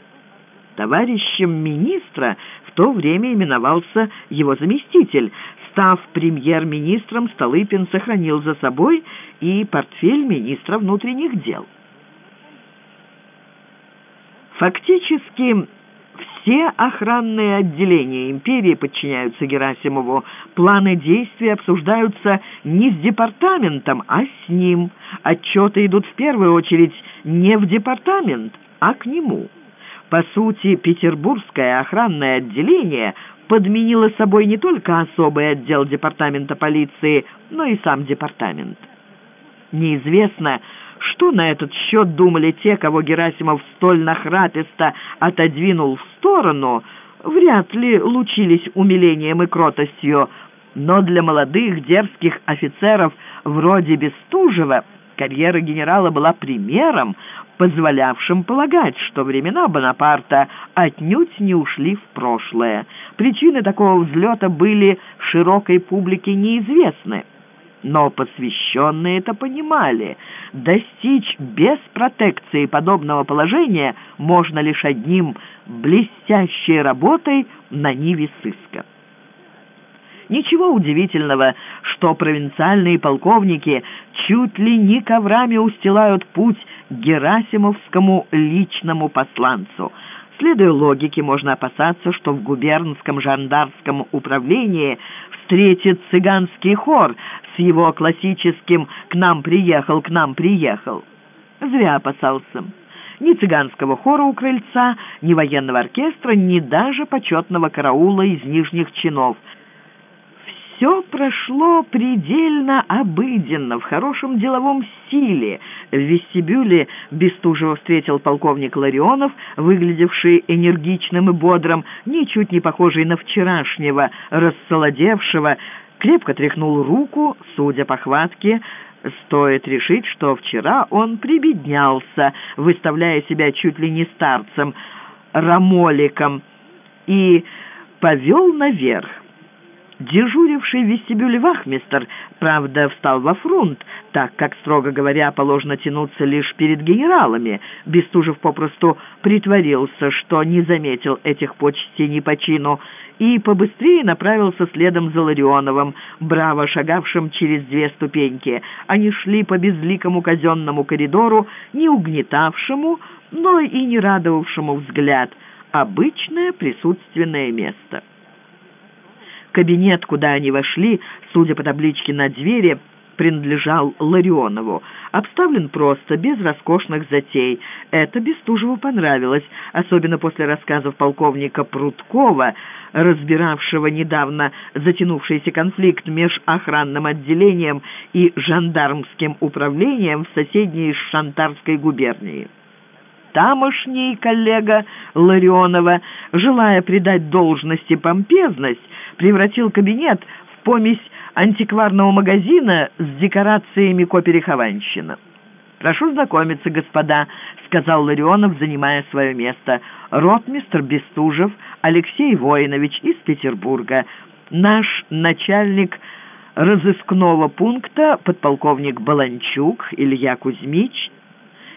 Товарищем министра в то время именовался его заместитель. Став премьер-министром, Столыпин сохранил за собой и портфель министра внутренних дел. Фактически все охранные отделения империи подчиняются Герасимову. Планы действий обсуждаются не с департаментом, а с ним. Отчеты идут в первую очередь не в департамент, а к нему. По сути, петербургское охранное отделение подменило собой не только особый отдел департамента полиции, но и сам департамент. Неизвестно, что на этот счет думали те, кого Герасимов столь нахраписто отодвинул в сторону, вряд ли лучились умилением и кротостью, но для молодых дерзких офицеров вроде Бестужева карьера генерала была примером, позволявшим полагать, что времена Бонапарта отнюдь не ушли в прошлое. Причины такого взлета были широкой публике неизвестны. Но посвященные это понимали. Достичь без протекции подобного положения можно лишь одним блестящей работой на ниве сыска. Ничего удивительного, что провинциальные полковники чуть ли не коврами устилают путь герасимовскому личному посланцу. Следуя логике, можно опасаться, что в губернском жандарском управлении встретит цыганский хор с его классическим «к нам приехал, к нам приехал». Зря опасался. Ни цыганского хора у крыльца, ни военного оркестра, ни даже почетного караула из нижних чинов – все прошло предельно обыденно, в хорошем деловом стиле. В вестибюле Бестужева встретил полковник Ларионов, выглядевший энергичным и бодрым, ничуть не похожий на вчерашнего, рассолодевшего, крепко тряхнул руку, судя по хватке, Стоит решить, что вчера он прибеднялся, выставляя себя чуть ли не старцем, рамоликом, и повел наверх. Дежуривший в вестибюле вахмистер, правда, встал во фрунт, так как, строго говоря, положено тянуться лишь перед генералами. Бестужев попросту притворился, что не заметил этих почестей ни по чину, и побыстрее направился следом за Ларионовым, браво шагавшим через две ступеньки. Они шли по безликому казенному коридору, не угнетавшему, но и не радовавшему взгляд. Обычное присутственное место. Кабинет, куда они вошли, судя по табличке на двери, принадлежал Ларионову. Обставлен просто, без роскошных затей. Это Бестужеву понравилось, особенно после рассказов полковника Прудкова, разбиравшего недавно затянувшийся конфликт меж охранным отделением и жандармским управлением в соседней Шантарской губернии. Тамошний коллега Ларионова, желая придать должности помпезность, превратил кабинет в помесь антикварного магазина с декорациями Коперихованщина. «Прошу знакомиться, господа», — сказал Ларионов, занимая свое место. «Ротмистр Бестужев Алексей Воинович из Петербурга. Наш начальник разыскного пункта, подполковник Баланчук Илья Кузьмич».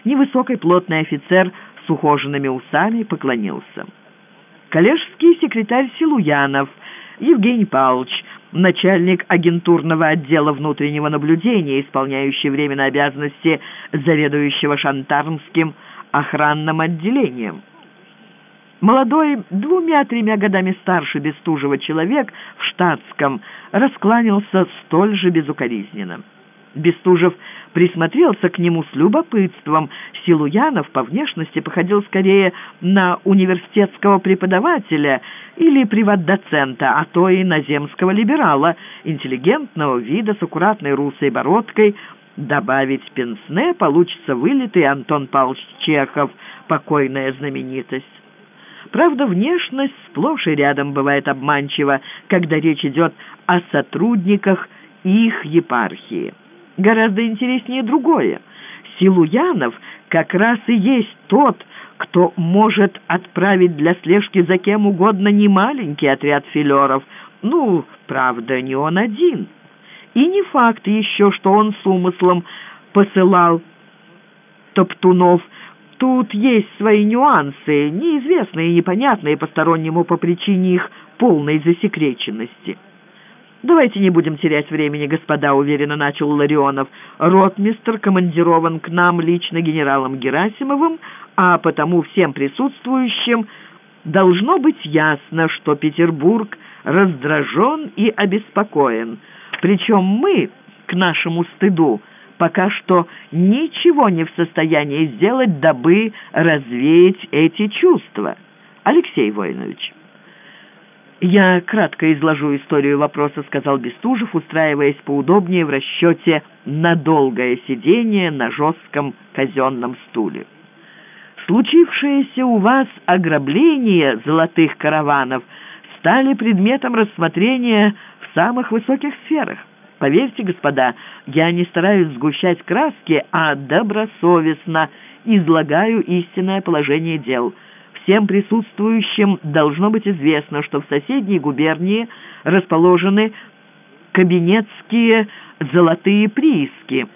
Невысокий плотный офицер с ухоженными усами поклонился. Коллежский секретарь Силуянов — Евгений Павлович, начальник агентурного отдела внутреннего наблюдения, исполняющий временно обязанности заведующего Шантармским охранным отделением. Молодой, двумя-тремя годами старше Бестужева человек в штатском раскланялся столь же безукоризненно. Бестужев присмотрелся к нему с любопытством. Силуянов по внешности походил скорее на университетского преподавателя или приват-доцента, а то и на земского либерала, интеллигентного вида с аккуратной русой бородкой. Добавить пенсне получится вылитый Антон Павлович Чехов, покойная знаменитость. Правда, внешность сплошь и рядом бывает обманчива, когда речь идет о сотрудниках их епархии. Гораздо интереснее другое. Силуянов как раз и есть тот, кто может отправить для слежки за кем угодно немаленький отряд филеров. Ну, правда, не он один. И не факт еще, что он с умыслом посылал топтунов. Тут есть свои нюансы, неизвестные и непонятные постороннему по причине их полной засекреченности. «Давайте не будем терять времени, господа», — уверенно начал Ларионов. «Ротмистр командирован к нам лично генералом Герасимовым, а потому всем присутствующим должно быть ясно, что Петербург раздражен и обеспокоен. Причем мы, к нашему стыду, пока что ничего не в состоянии сделать, дабы развеять эти чувства. Алексей Воинович. «Я кратко изложу историю вопроса», — сказал Бестужев, устраиваясь поудобнее в расчете на долгое сидение на жестком казенном стуле. «Случившееся у вас ограбление золотых караванов стали предметом рассмотрения в самых высоких сферах. Поверьте, господа, я не стараюсь сгущать краски, а добросовестно излагаю истинное положение дел» всем присутствующим должно быть известно, что в соседней губернии расположены кабинетские золотые прииски,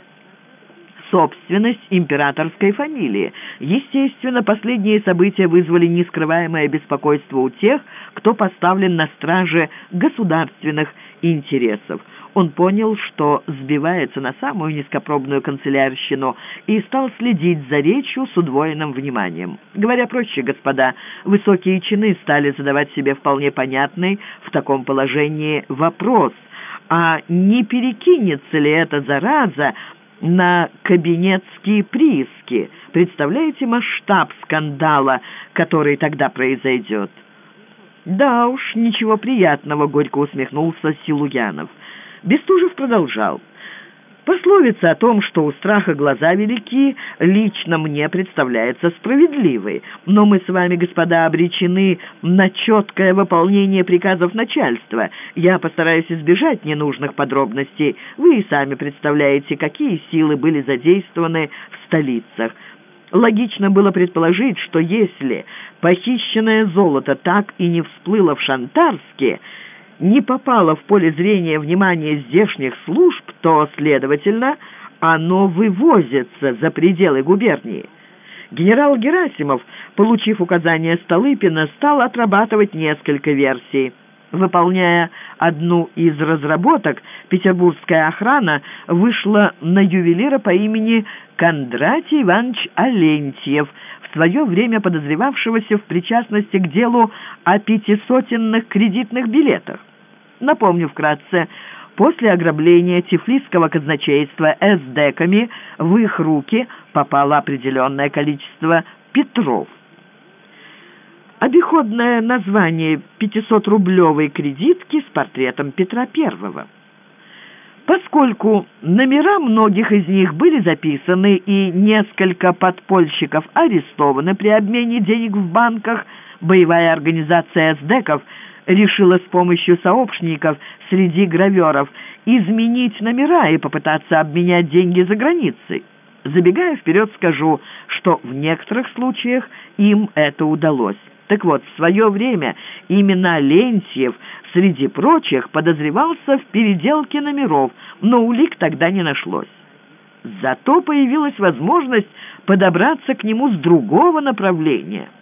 собственность императорской фамилии. Естественно, последние события вызвали нескрываемое беспокойство у тех, кто поставлен на страже государственных интересов. Он понял, что сбивается на самую низкопробную канцелярщину и стал следить за речью с удвоенным вниманием. Говоря проще, господа, высокие чины стали задавать себе вполне понятный в таком положении вопрос, а не перекинется ли эта зараза на кабинетские прииски? Представляете масштаб скандала, который тогда произойдет? «Да уж, ничего приятного», — горько усмехнулся Силуянов. Бестужев продолжал. Пословица о том, что у страха глаза велики, лично мне представляется справедливой. Но мы с вами, господа, обречены на четкое выполнение приказов начальства. Я постараюсь избежать ненужных подробностей. Вы и сами представляете, какие силы были задействованы в столицах. Логично было предположить, что если похищенное золото так и не всплыло в Шантарске, не попало в поле зрения внимания здешних служб, то, следовательно, оно вывозится за пределы губернии. Генерал Герасимов, получив указание Столыпина, стал отрабатывать несколько версий. Выполняя одну из разработок, петербургская охрана вышла на ювелира по имени Кондратий Иванович Алентьев, свое время подозревавшегося в причастности к делу о пятисотенных кредитных билетах. Напомню вкратце, после ограбления Тифлисского казначейства эсдеками в их руки попало определенное количество Петров. Обиходное название 500-рублевой кредитки с портретом Петра Первого. Поскольку номера многих из них были записаны и несколько подпольщиков арестованы при обмене денег в банках, боевая организация эсдеков – решила с помощью сообщников среди граверов изменить номера и попытаться обменять деньги за границей. Забегая вперед, скажу, что в некоторых случаях им это удалось. Так вот, в свое время именно Лентьев, среди прочих, подозревался в переделке номеров, но улик тогда не нашлось. Зато появилась возможность подобраться к нему с другого направления –